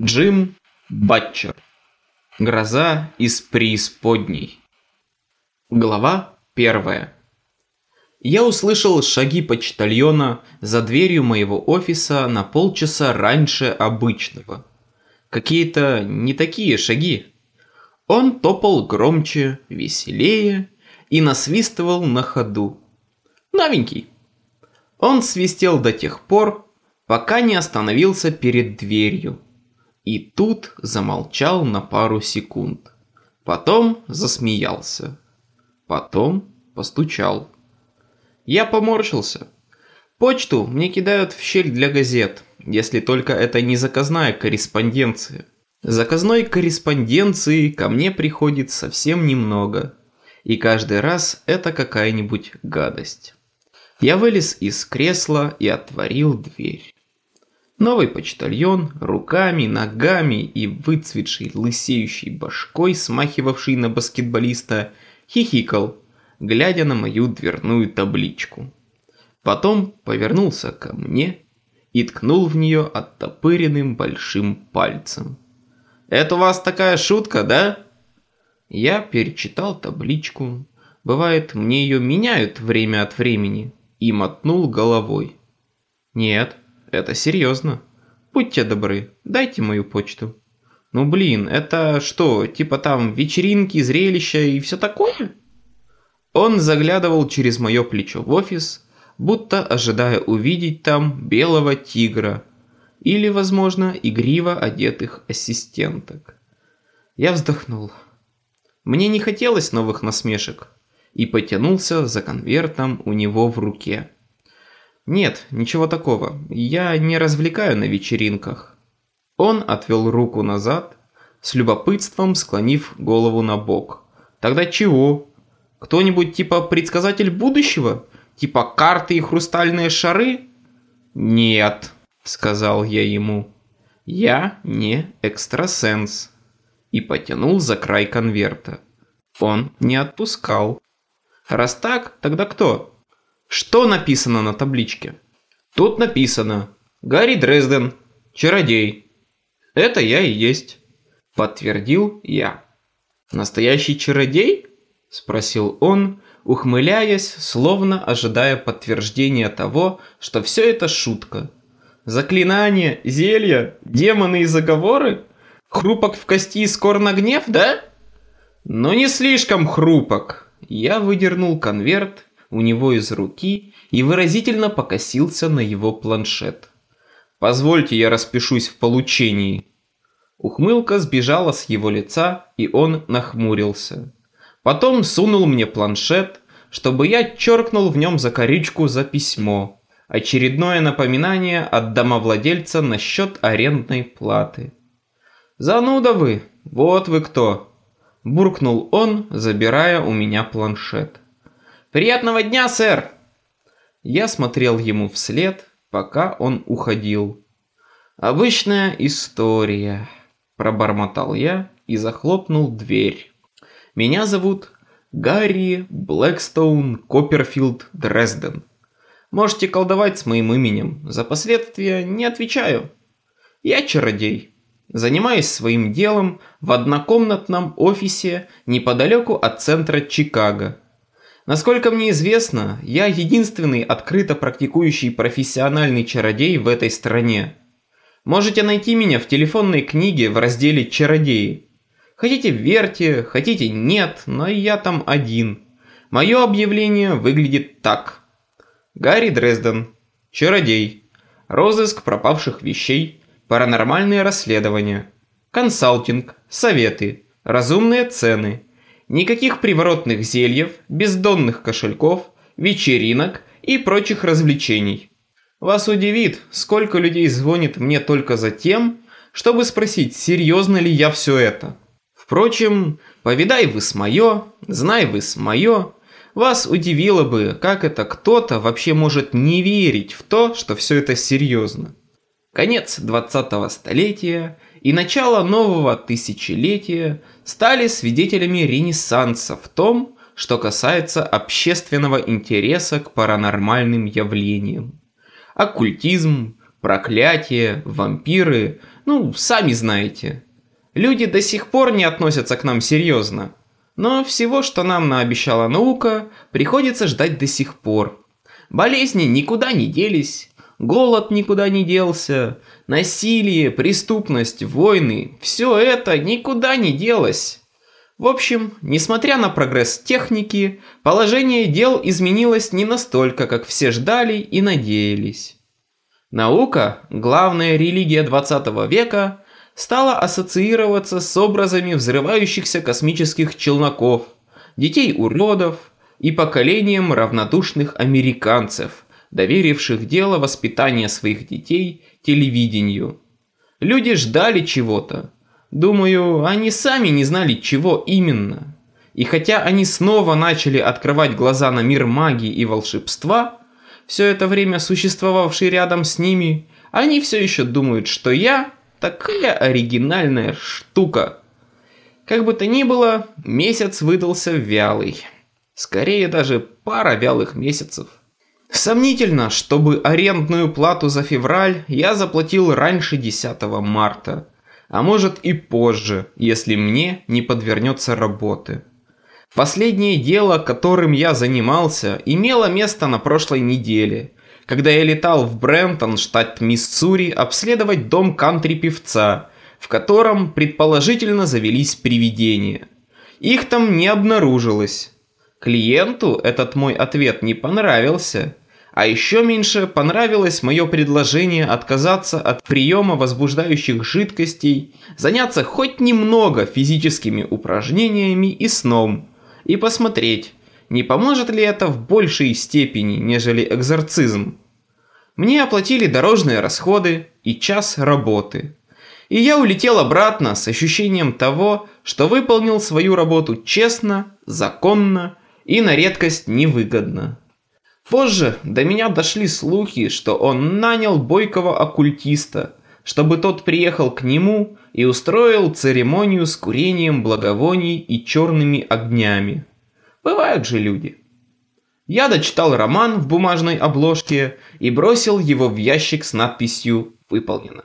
Джим Батчер. Гроза из преисподней. Глава первая. Я услышал шаги почтальона за дверью моего офиса на полчаса раньше обычного. Какие-то не такие шаги. Он топал громче, веселее и насвистывал на ходу. Новенький. Он свистел до тех пор, пока не остановился перед дверью. И тут замолчал на пару секунд. Потом засмеялся. Потом постучал. Я поморщился. Почту мне кидают в щель для газет, если только это не заказная корреспонденция. Заказной корреспонденции ко мне приходит совсем немного. И каждый раз это какая-нибудь гадость. Я вылез из кресла и отворил дверь. Новый почтальон, руками, ногами и выцветшей лысеющей башкой, смахивавший на баскетболиста, хихикал, глядя на мою дверную табличку. Потом повернулся ко мне и ткнул в нее оттопыренным большим пальцем. «Это у вас такая шутка, да?» Я перечитал табличку. Бывает, мне ее меняют время от времени. И мотнул головой. «Нет, это серьезно. Будьте добры, дайте мою почту. Ну блин, это что, типа там вечеринки, зрелища и все такое? Он заглядывал через мое плечо в офис, будто ожидая увидеть там белого тигра или, возможно, игриво одетых ассистенток. Я вздохнул. Мне не хотелось новых насмешек и потянулся за конвертом у него в руке. «Нет, ничего такого. Я не развлекаю на вечеринках». Он отвел руку назад, с любопытством склонив голову на бок. «Тогда чего? Кто-нибудь типа предсказатель будущего? Типа карты и хрустальные шары?» «Нет», — сказал я ему. «Я не экстрасенс». И потянул за край конверта. Он не отпускал. «Раз так, тогда кто?» Что написано на табличке? Тут написано «Гарри Дрезден, чародей». Это я и есть, подтвердил я. Настоящий чародей? Спросил он, ухмыляясь, словно ожидая подтверждения того, что все это шутка. Заклинания, зелья, демоны и заговоры? Хрупок в кости и скор на гнев, да? Но не слишком хрупок. Я выдернул конверт у него из руки и выразительно покосился на его планшет. «Позвольте, я распишусь в получении». Ухмылка сбежала с его лица, и он нахмурился. Потом сунул мне планшет, чтобы я черкнул в нем закорючку за письмо. Очередное напоминание от домовладельца насчет арендной платы. «Зануда вы! Вот вы кто!» Буркнул он, забирая у меня планшет. «Приятного дня, сэр!» Я смотрел ему вслед, пока он уходил. «Обычная история», – пробормотал я и захлопнул дверь. «Меня зовут Гарри Блэкстоун Копперфилд Дрезден. Можете колдовать с моим именем, за последствия не отвечаю. Я чародей». Занимаюсь своим делом в однокомнатном офисе неподалеку от центра Чикаго. Насколько мне известно, я единственный открыто практикующий профессиональный чародей в этой стране. Можете найти меня в телефонной книге в разделе «Чародеи». Хотите верьте, хотите нет, но я там один. Мое объявление выглядит так. Гарри Дрезден. Чародей. Розыск пропавших вещей. Паранормальные расследования. Консалтинг. Советы. Разумные цены. Никаких приворотных зельев, бездонных кошельков, вечеринок и прочих развлечений. Вас удивит, сколько людей звонит мне только за тем, чтобы спросить, серьезно ли я все это. Впрочем, повидай вы с мое, знай вы с мое, вас удивило бы, как это кто-то вообще может не верить в то, что все это серьезно. Конец 20-го столетия и начало нового тысячелетия стали свидетелями ренессанса в том, что касается общественного интереса к паранормальным явлениям. Оккультизм, проклятие, вампиры, Ну, сами знаете. Люди до сих пор не относятся к нам серьезно. Но всего, что нам наобещала наука, приходится ждать до сих пор. Болезни никуда не делись, голод никуда не делся, насилие, преступность, войны – все это никуда не делось. В общем, несмотря на прогресс техники, положение дел изменилось не настолько, как все ждали и надеялись. Наука, главная религия 20 века, стала ассоциироваться с образами взрывающихся космических челноков, детей-уродов и поколением равнодушных американцев, доверивших дело воспитания своих детей телевидению. Люди ждали чего-то, Думаю, они сами не знали, чего именно. И хотя они снова начали открывать глаза на мир магии и волшебства, все это время существовавший рядом с ними, они все еще думают, что я такая оригинальная штука. Как бы то ни было, месяц выдался вялый. Скорее даже пара вялых месяцев. Сомнительно, чтобы арендную плату за февраль я заплатил раньше 10 марта а может и позже, если мне не подвернется работы. Последнее дело, которым я занимался, имело место на прошлой неделе, когда я летал в Брентон, штат Миссури, обследовать дом кантри-певца, в котором предположительно завелись привидения. Их там не обнаружилось. Клиенту этот мой ответ не понравился – а еще меньше понравилось мое предложение отказаться от приема возбуждающих жидкостей, заняться хоть немного физическими упражнениями и сном, и посмотреть, не поможет ли это в большей степени, нежели экзорцизм. Мне оплатили дорожные расходы и час работы. И я улетел обратно с ощущением того, что выполнил свою работу честно, законно и на редкость невыгодно. Позже до меня дошли слухи, что он нанял бойкого оккультиста, чтобы тот приехал к нему и устроил церемонию с курением благовоний и черными огнями. Бывают же люди. Я дочитал роман в бумажной обложке и бросил его в ящик с надписью «Выполнено».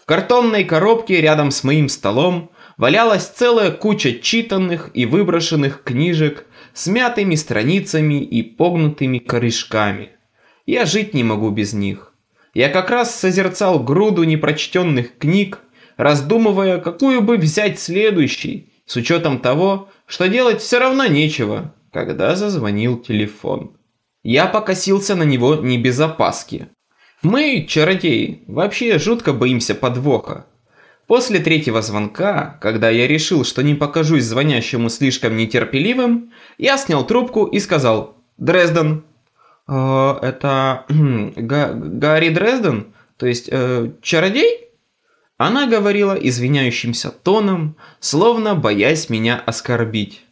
В картонной коробке рядом с моим столом валялась целая куча читанных и выброшенных книжек с мятыми страницами и погнутыми корешками. Я жить не могу без них. Я как раз созерцал груду непрочтенных книг, раздумывая, какую бы взять следующий, с учетом того, что делать все равно нечего, когда зазвонил телефон. Я покосился на него не без опаски. Мы, чародеи, вообще жутко боимся подвоха. После третьего звонка, когда я решил, что не покажусь звонящему слишком нетерпеливым, я снял трубку и сказал «Дрезден». «Э, «Это Га Гарри Дрезден? То есть э, чародей?» Она говорила извиняющимся тоном, словно боясь меня оскорбить.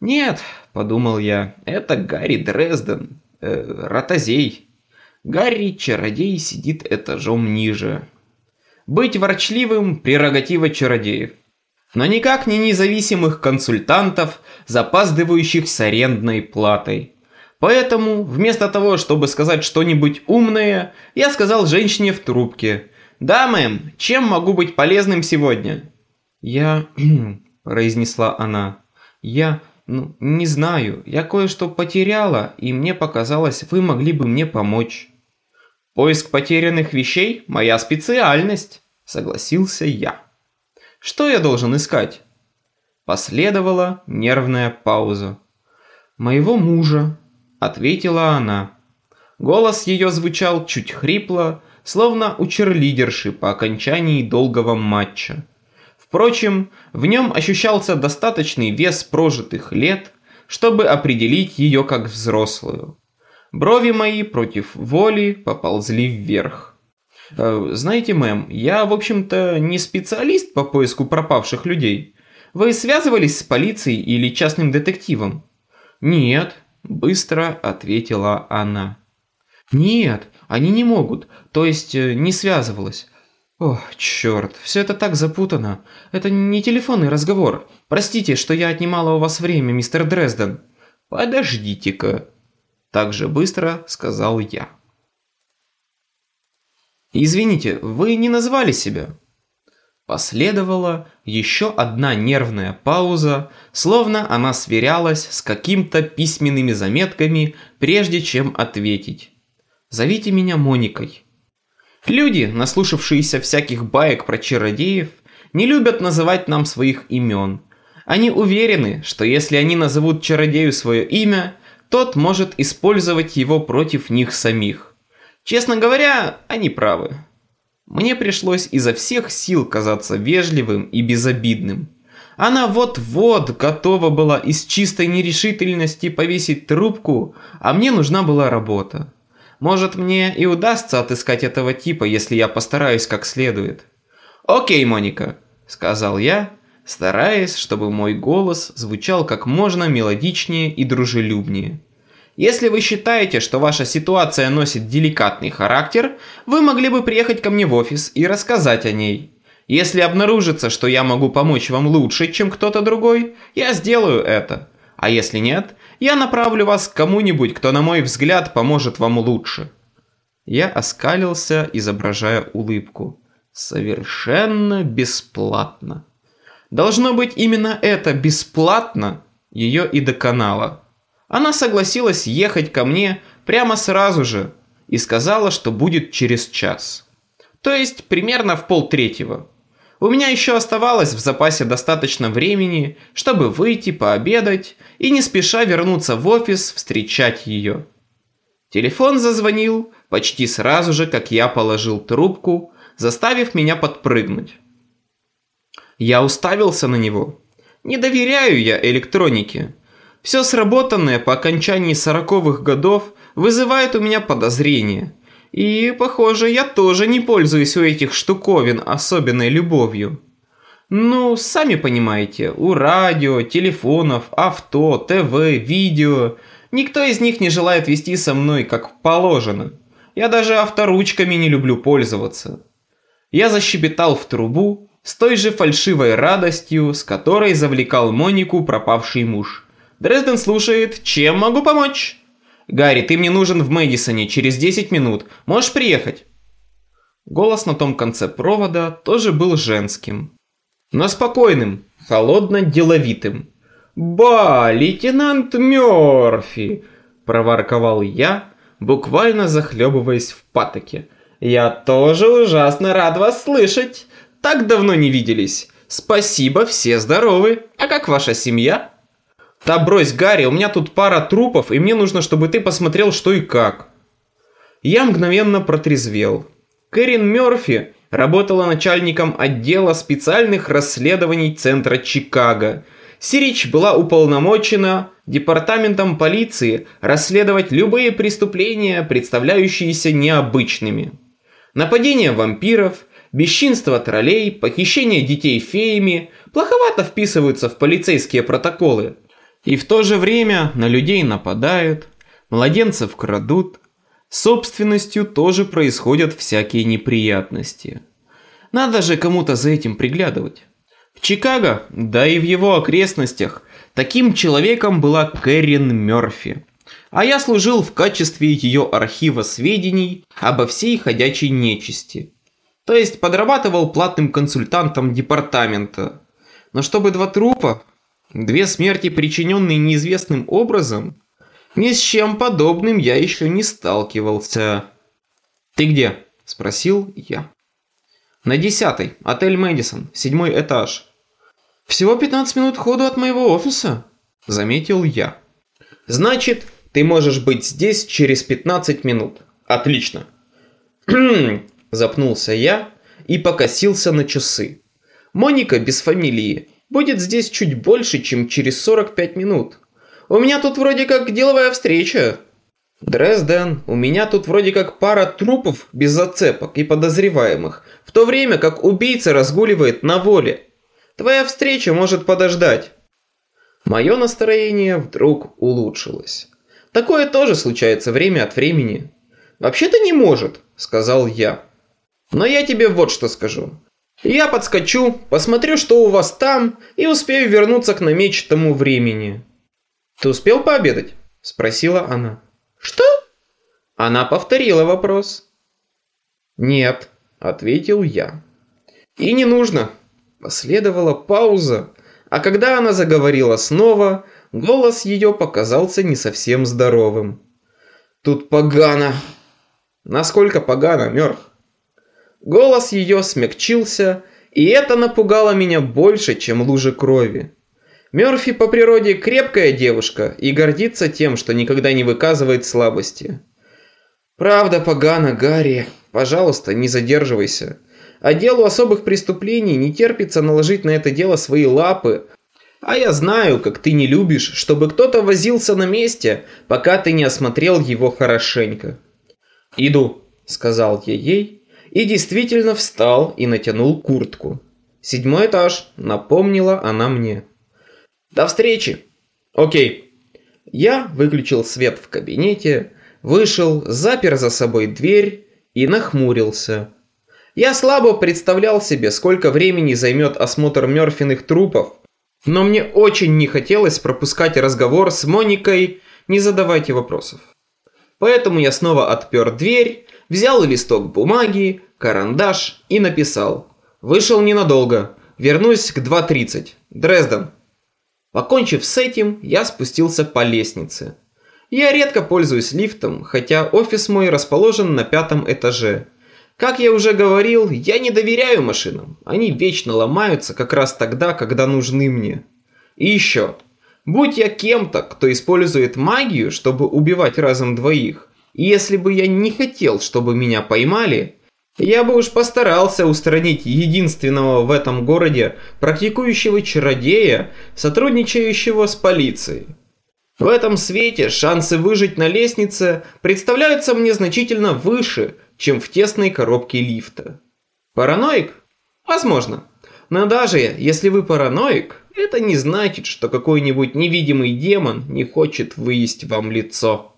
«Нет», — подумал я, — «это Гарри Дрезден, э, ротозей. Гарри, чародей, сидит этажом ниже». Быть ворчливым – прерогатива чародеев. Но никак не независимых консультантов, запаздывающих с арендной платой. Поэтому, вместо того, чтобы сказать что-нибудь умное, я сказал женщине в трубке. «Да, мэм, чем могу быть полезным сегодня?» «Я...» – произнесла она. «Я... ну, не знаю. Я кое-что потеряла, и мне показалось, вы могли бы мне помочь». Поиск потерянных вещей – моя специальность, согласился я. Что я должен искать? Последовала нервная пауза. Моего мужа, ответила она. Голос ее звучал чуть хрипло, словно у черлидерши по окончании долгого матча. Впрочем, в нем ощущался достаточный вес прожитых лет, чтобы определить ее как взрослую. Брови мои против воли поползли вверх. Э, знаете, мэм, я, в общем-то, не специалист по поиску пропавших людей. Вы связывались с полицией или частным детективом? Нет, быстро ответила она. Нет, они не могут, то есть э, не связывалась. Ох, черт, все это так запутано. Это не телефонный разговор. Простите, что я отнимала у вас время, мистер Дрезден. Подождите-ка, так же быстро сказал я. «Извините, вы не назвали себя?» Последовала еще одна нервная пауза, словно она сверялась с каким-то письменными заметками, прежде чем ответить. «Зовите меня Моникой». Люди, наслушавшиеся всяких баек про чародеев, не любят называть нам своих имен. Они уверены, что если они назовут чародею свое имя, тот может использовать его против них самих. Честно говоря, они правы. Мне пришлось изо всех сил казаться вежливым и безобидным. Она вот-вот готова была из чистой нерешительности повесить трубку, а мне нужна была работа. Может, мне и удастся отыскать этого типа, если я постараюсь как следует. «Окей, Моника», — сказал я, стараясь, чтобы мой голос звучал как можно мелодичнее и дружелюбнее. Если вы считаете, что ваша ситуация носит деликатный характер, вы могли бы приехать ко мне в офис и рассказать о ней. Если обнаружится, что я могу помочь вам лучше, чем кто-то другой, я сделаю это. А если нет, я направлю вас к кому-нибудь, кто, на мой взгляд, поможет вам лучше». Я оскалился, изображая улыбку. Совершенно бесплатно. Должно быть, именно это бесплатно ее и доконало. Она согласилась ехать ко мне прямо сразу же и сказала, что будет через час. То есть примерно в полтретьего. У меня еще оставалось в запасе достаточно времени, чтобы выйти пообедать и не спеша вернуться в офис встречать ее. Телефон зазвонил почти сразу же, как я положил трубку, заставив меня подпрыгнуть. Я уставился на него. Не доверяю я электронике. Все сработанное по окончании сороковых годов вызывает у меня подозрения – и, похоже, я тоже не пользуюсь у этих штуковин особенной любовью. Ну, сами понимаете, у радио, телефонов, авто, ТВ, видео, никто из них не желает вести со мной как положено. Я даже авторучками не люблю пользоваться. Я защебетал в трубу с той же фальшивой радостью, с которой завлекал Монику пропавший муж. Дрезден слушает, чем могу помочь? «Гарри, ты мне нужен в Мэдисоне через 10 минут. Можешь приехать?» Голос на том конце провода тоже был женским. Но спокойным, холодно-деловитым. «Ба, лейтенант Мёрфи!» – проворковал я, буквально захлебываясь в патоке. «Я тоже ужасно рад вас слышать. Так давно не виделись. Спасибо, все здоровы. А как ваша семья?» Да брось, Гарри, у меня тут пара трупов, и мне нужно, чтобы ты посмотрел, что и как. Я мгновенно протрезвел. Кэрин Мёрфи работала начальником отдела специальных расследований Центра Чикаго. Сирич была уполномочена департаментом полиции расследовать любые преступления, представляющиеся необычными. Нападение вампиров, бесчинство троллей, похищение детей феями плоховато вписываются в полицейские протоколы. И в то же время на людей нападают, младенцев крадут, собственностью тоже происходят всякие неприятности. Надо же кому-то за этим приглядывать. В Чикаго, да и в его окрестностях, таким человеком была Кэрин Мёрфи. А я служил в качестве ее архива сведений обо всей ходячей нечисти. То есть подрабатывал платным консультантом департамента. Но чтобы два трупа, Две смерти, причиненные неизвестным образом? Ни с чем подобным я еще не сталкивался. «Ты где?» – спросил я. «На десятый, отель Мэдисон, седьмой этаж». «Всего 15 минут ходу от моего офиса», – заметил я. «Значит, ты можешь быть здесь через 15 минут. Отлично». запнулся я и покосился на часы. Моника без фамилии будет здесь чуть больше, чем через 45 минут. У меня тут вроде как деловая встреча. Дрезден, у меня тут вроде как пара трупов без зацепок и подозреваемых, в то время как убийца разгуливает на воле. Твоя встреча может подождать. Мое настроение вдруг улучшилось. Такое тоже случается время от времени. Вообще-то не может, сказал я. Но я тебе вот что скажу. Я подскочу, посмотрю, что у вас там, и успею вернуться к намеченному времени. Ты успел пообедать? Спросила она. Что? Она повторила вопрос. Нет, ответил я. И не нужно, Последовала пауза, а когда она заговорила снова, голос ее показался не совсем здоровым. «Тут погано!» «Насколько погано, Мёрф?» Голос ее смягчился, и это напугало меня больше, чем лужи крови. Мёрфи по природе крепкая девушка и гордится тем, что никогда не выказывает слабости. «Правда погано, Гарри. Пожалуйста, не задерживайся. А делу особых преступлений не терпится наложить на это дело свои лапы. А я знаю, как ты не любишь, чтобы кто-то возился на месте, пока ты не осмотрел его хорошенько». «Иду», — сказал я ей, и действительно встал и натянул куртку. «Седьмой этаж», — напомнила она мне. До встречи. Окей. Я выключил свет в кабинете, вышел, запер за собой дверь и нахмурился. Я слабо представлял себе, сколько времени займет осмотр Мёрфиных трупов, но мне очень не хотелось пропускать разговор с Моникой, не задавайте вопросов. Поэтому я снова отпер дверь, взял листок бумаги, карандаш и написал. Вышел ненадолго, вернусь к 2.30. Дрезден. Покончив с этим, я спустился по лестнице. Я редко пользуюсь лифтом, хотя офис мой расположен на пятом этаже. Как я уже говорил, я не доверяю машинам. Они вечно ломаются как раз тогда, когда нужны мне. И еще. Будь я кем-то, кто использует магию, чтобы убивать разом двоих, если бы я не хотел, чтобы меня поймали, я бы уж постарался устранить единственного в этом городе практикующего чародея, сотрудничающего с полицией. В этом свете шансы выжить на лестнице представляются мне значительно выше, чем в тесной коробке лифта. Параноик? Возможно. Но даже если вы параноик, это не значит, что какой-нибудь невидимый демон не хочет выесть вам лицо.